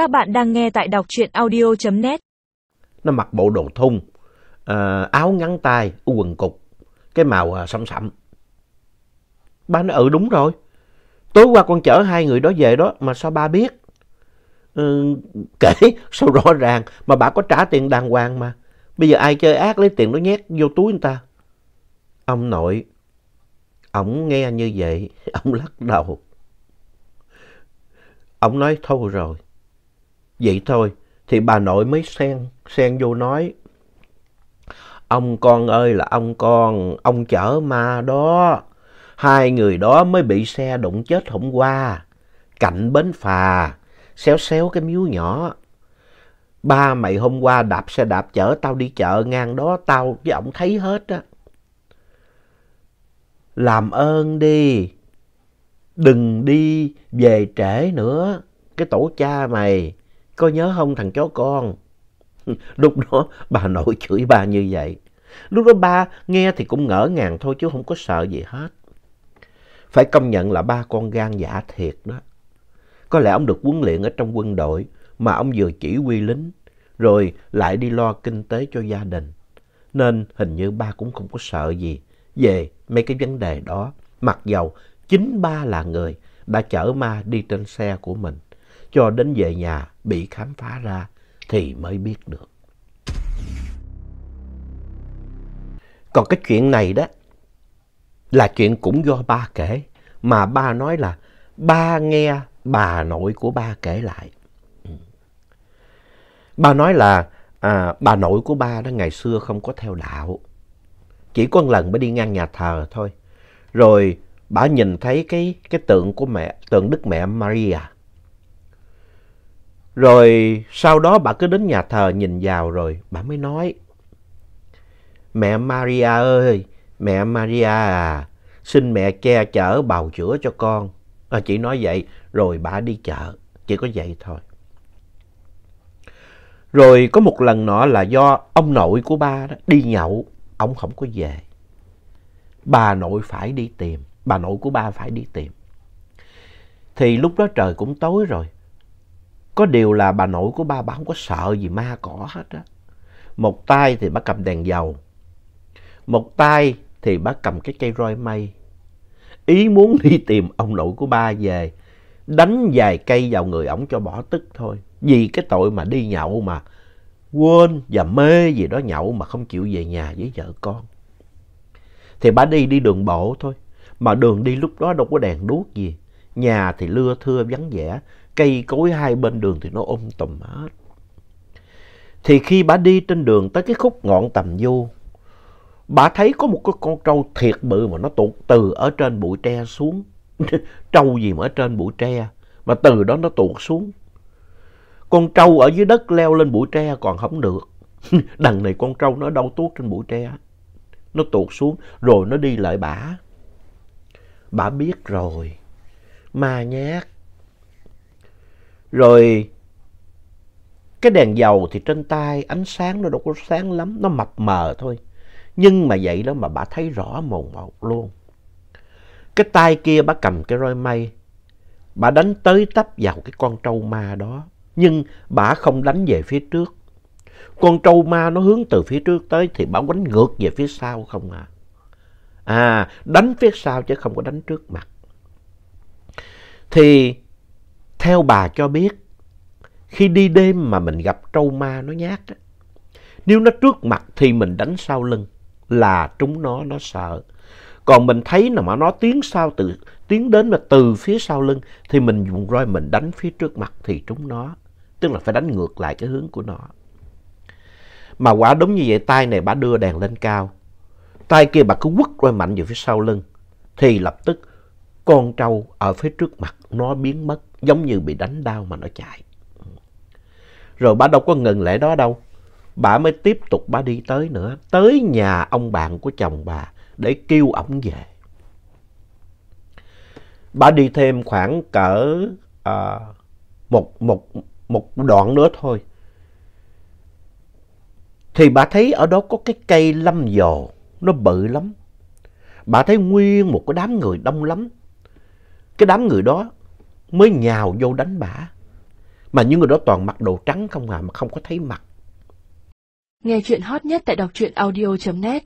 Các bạn đang nghe tại đọc truyện audio.net. Nó mặc bộ đồ thun, à, áo ngắn tay, quần cục, cái màu à, sẫm sẫm. Ba nói ừ đúng rồi. Tối qua con chở hai người đó về đó mà sao ba biết? Ừ, kể sao rõ ràng mà bà có trả tiền đàng hoàng mà. Bây giờ ai chơi ác lấy tiền nó nhét vô túi người ta. Ông nội, ông nghe như vậy, ông lắc đầu. Ông nói thôi rồi. Vậy thôi, thì bà nội mới xen, xen vô nói. Ông con ơi là ông con, ông chở ma đó. Hai người đó mới bị xe đụng chết hôm qua. Cạnh bến phà, xéo xéo cái miếu nhỏ. Ba mày hôm qua đạp xe đạp chở tao đi chợ ngang đó, tao với ổng thấy hết á. Làm ơn đi, đừng đi về trễ nữa, cái tổ cha mày, có nhớ không, thằng chó con? Lúc đó bà nội chửi ba như vậy. Lúc đó ba nghe thì cũng ngỡ ngàng thôi chứ không có sợ gì hết. Phải công nhận là ba con gan dạ thiệt đó. Có lẽ ông được huấn luyện ở trong quân đội mà ông vừa chỉ huy lính, rồi lại đi lo kinh tế cho gia đình. Nên hình như ba cũng không có sợ gì về mấy cái vấn đề đó. Mặc dầu chính ba là người đã chở ma đi trên xe của mình. Cho đến về nhà bị khám phá ra thì mới biết được. Còn cái chuyện này đó là chuyện cũng do ba kể. Mà ba nói là ba nghe bà nội của ba kể lại. Ừ. Ba nói là à, bà nội của ba đó ngày xưa không có theo đạo. Chỉ có một lần mới đi ngang nhà thờ thôi. Rồi bà nhìn thấy cái, cái tượng của mẹ, tượng Đức Mẹ Maria. Rồi sau đó bà cứ đến nhà thờ nhìn vào rồi bà mới nói. Mẹ Maria ơi, mẹ Maria à, xin mẹ che chở bào chữa cho con. À, chị nói vậy rồi bà đi chợ, chỉ có vậy thôi. Rồi có một lần nọ là do ông nội của ba đó đi nhậu, ông không có về. Bà nội phải đi tìm, bà nội của ba phải đi tìm. Thì lúc đó trời cũng tối rồi. Có điều là bà nội của ba, bà không có sợ gì ma cỏ hết á. Một tay thì bà cầm đèn dầu. Một tay thì bà cầm cái cây roi mây. Ý muốn đi tìm ông nội của ba về. Đánh vài cây vào người ổng cho bỏ tức thôi. Vì cái tội mà đi nhậu mà quên và mê gì đó nhậu mà không chịu về nhà với vợ con. Thì bà đi đi đường bộ thôi. Mà đường đi lúc đó đâu có đèn đuốc gì. Nhà thì lưa thưa vắng vẻ. Cây cối hai bên đường thì nó ôm tùm hết. Thì khi bà đi trên đường tới cái khúc ngọn tầm vô. Bà thấy có một cái con trâu thiệt bự mà nó tụt từ ở trên bụi tre xuống. trâu gì mà ở trên bụi tre. Mà từ đó nó tụt xuống. Con trâu ở dưới đất leo lên bụi tre còn không được. Đằng này con trâu nó đâu tuốt trên bụi tre. Nó tuột xuống, rồi nó đi lại bả. Bả biết rồi. Ma nhát. Rồi cái đèn dầu thì trên tay ánh sáng nó đâu có sáng lắm. Nó mập mờ thôi. Nhưng mà vậy đó mà bà thấy rõ mồn một luôn. Cái tay kia bà cầm cái roi mây. Bà đánh tới tấp vào cái con trâu ma đó. Nhưng bà không đánh về phía trước. Con trâu ma nó hướng từ phía trước tới thì bà đánh ngược về phía sau không à. À, đánh phía sau chứ không có đánh trước mặt. Thì theo bà cho biết, khi đi đêm mà mình gặp trâu ma nó nhát á, nếu nó trước mặt thì mình đánh sau lưng là trúng nó, nó sợ. Còn mình thấy là mà nó tiến sau từ tiến đến mà từ phía sau lưng thì mình dùng roi mình đánh phía trước mặt thì trúng nó. Tức là phải đánh ngược lại cái hướng của nó. Mà quả đúng như vậy, tay này bà đưa đèn lên cao. Tay kia bà cứ quất roi mạnh về phía sau lưng. Thì lập tức con trâu ở phía trước mặt nó biến mất giống như bị đánh đau mà nó chạy. Rồi bà đâu có ngừng lại đó đâu. Bà mới tiếp tục bà đi tới nữa. Tới nhà ông bạn của chồng bà để kêu ổng về. Bà đi thêm khoảng cỡ à, một, một, một đoạn nữa thôi. Thì bà thấy ở đó có cái cây lâm dồ, nó bự lắm. Bà thấy nguyên một cái đám người đông lắm. Cái đám người đó mới nhào vô đánh bả Mà những người đó toàn mặc đồ trắng không à, mà không có thấy mặt. Nghe chuyện hot nhất tại đọc truyện audio.net